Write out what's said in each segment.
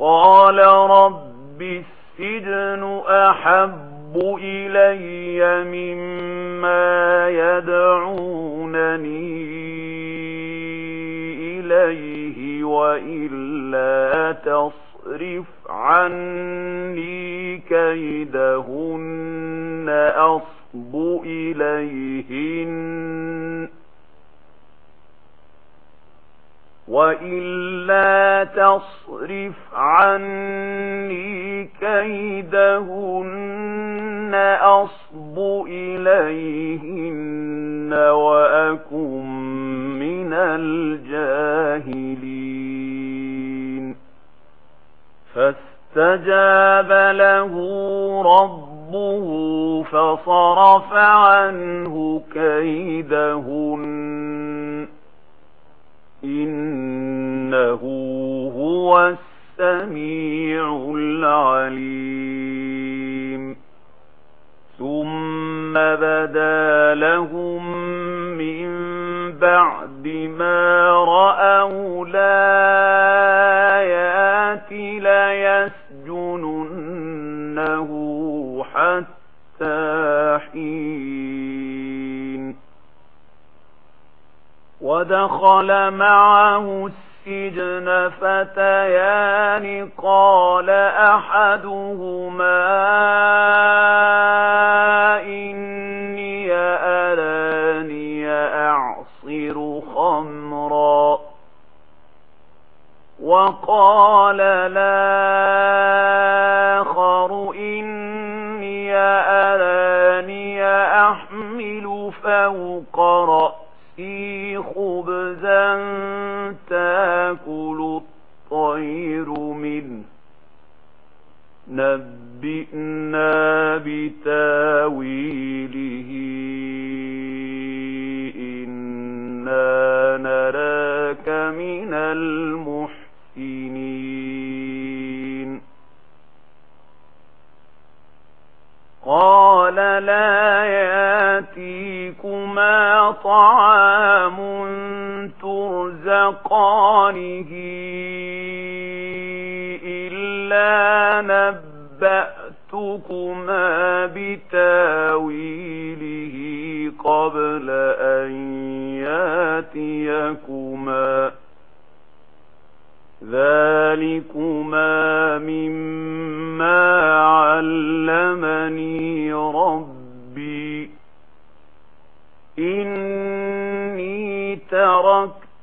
قال رب السجن أحب إلي مما يدعونني إليه وإلا تصرف عني كيدهن أصب إليهن وَإِلَّا تَصْرِفْ عَنِّي كَيْدَهُنَّ أَصْبُ إِلَيْهِنَّ وَأَكُن مِّنَ الْجَاهِلِينَ فَاسْتَجَابَ لَهُ رَبُّهُ فَصَرَفَ عَنْهُ كَيْدَهُنَّ إنه هو السميع العليم. ثم بدى لهم من بعد ما رأوا لا ودخل معه السجن فتيان قال أحدهما إني أراني أعصر خمرا وقال لا كَنْزًا تَأْكُلُ الطَّيْرُ مِنْهُ نَبِّئْنَا بِتَأْوِيلِهِ إِنَّا نَرَاكَ مِنَ الْمُحْسِنِينَ قَالَ لَا يَا يأتيكما طعام ترزقانه إلا نبأتكما بتاويله قبل أن ياتيكما ذلكما مما علمني رب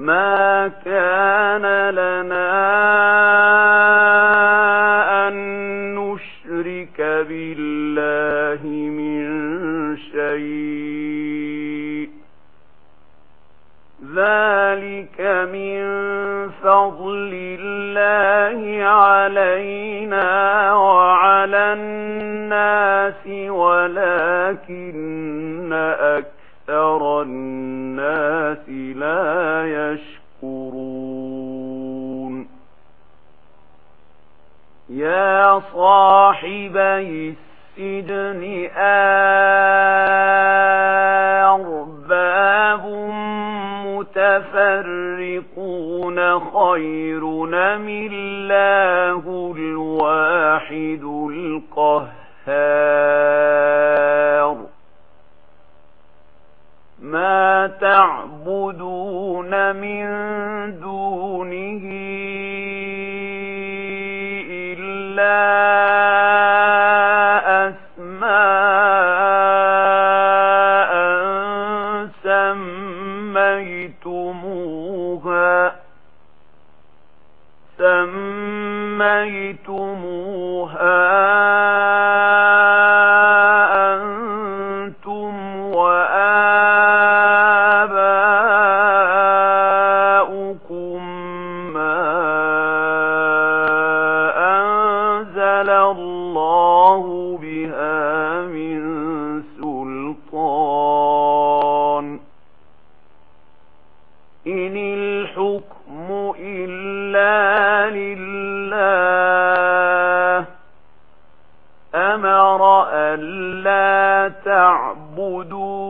ما كان لنا أن نشرك بالله من شيء ذلك من فضل الله علينا وعلى الناس ولكن يا صاحبي السجن أرباب متفرقون خير من الله الواحد القهار ما تعبدون من دونه لَا جعل الله بها من سلطان إن الحكم إلا لله أمر أن لا تعبدون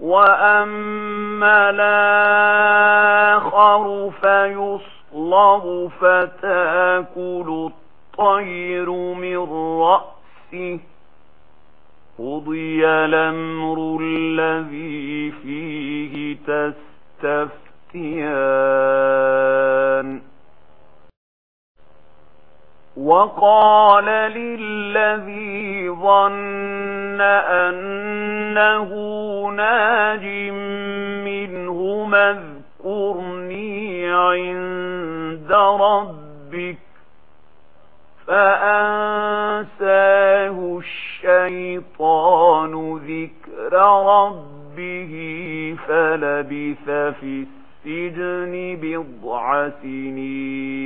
وأما الآخر فيصلب فتاكل الطير من رأسه قضي الأمر الذي فيه تستفتيان وقال للذي ظن أن إنه ناج منه مذكرني عند ربك فأنساه الشيطان ذكر ربه فلبث في السجن بضع سنين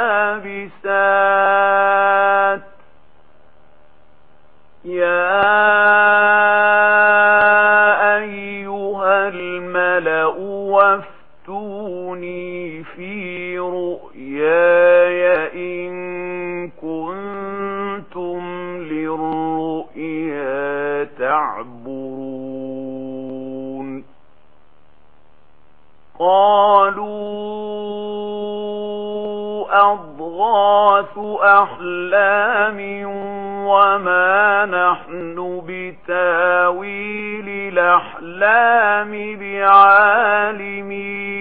رؤيا تعبرون. قالوا أضغاث أحلام وما نحن بتاويل الأحلام بعالمين.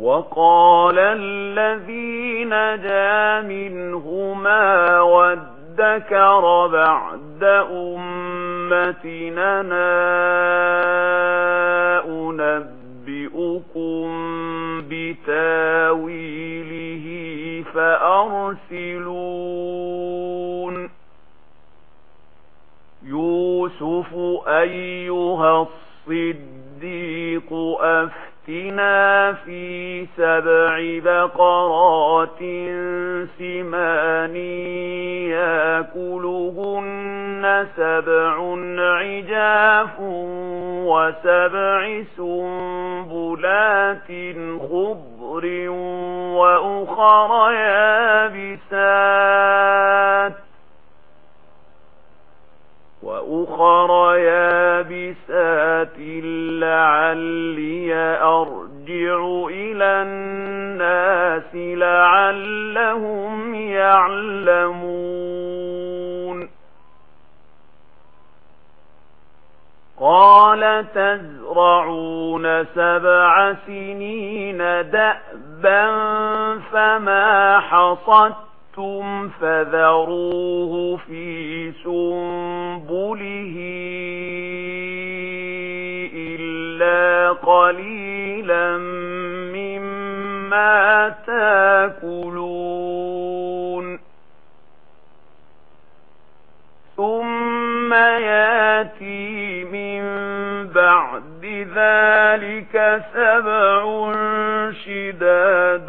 وقال الذين جاء منهما وادكر بعد أمتنا أنبئكم بتاويله فأرسلون. يوسف أيها الصديق أَفْ فأتنا في سبع بقرات سمان يأكلهن سبع عجاف وسبع سنبلات خضر وأخر يأكلهن الناس لعلهم يعلمون قال تزرعون سبع سنين دأبا فما حصدتم فذروه في سنبله إلا قليلا ما تاكلون ثم ياتي من بعد ذلك سبع شداد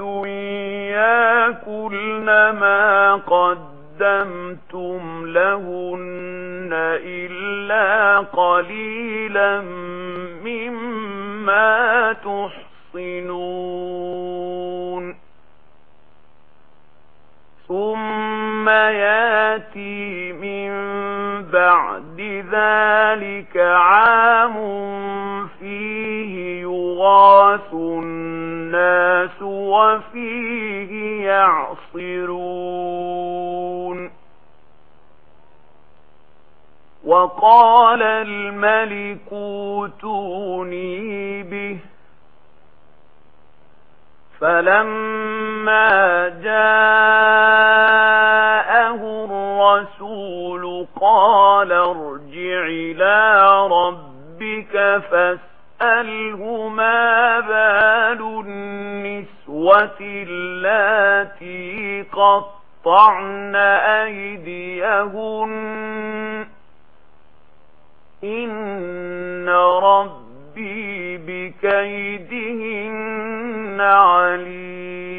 ياكلن ما قدمتم لهن إلا قليلا مما تحصنون يأتي من بعد ذلك عام فيه يغاث الناس وفيه يعصرون وقال الملك تُونِي به فلما جاءه قال ارجع إلى ربك فاسأله ما بال النسوة التي قطعن أيديهن. إن ربي بكيدهن عليم.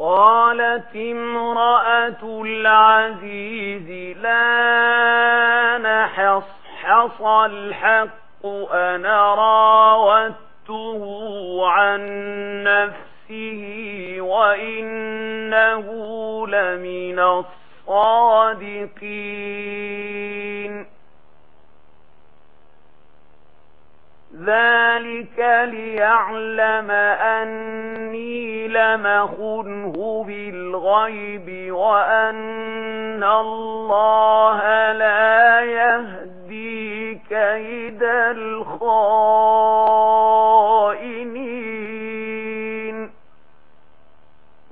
قالت امرأة العزيز لا نحصحص الحق أنا راوته عن نفسه وإنه لمن الصادقين. ذلك ليعلم أني لمخنه بالغيب وأن الله لا يهدي كيد الخاطئ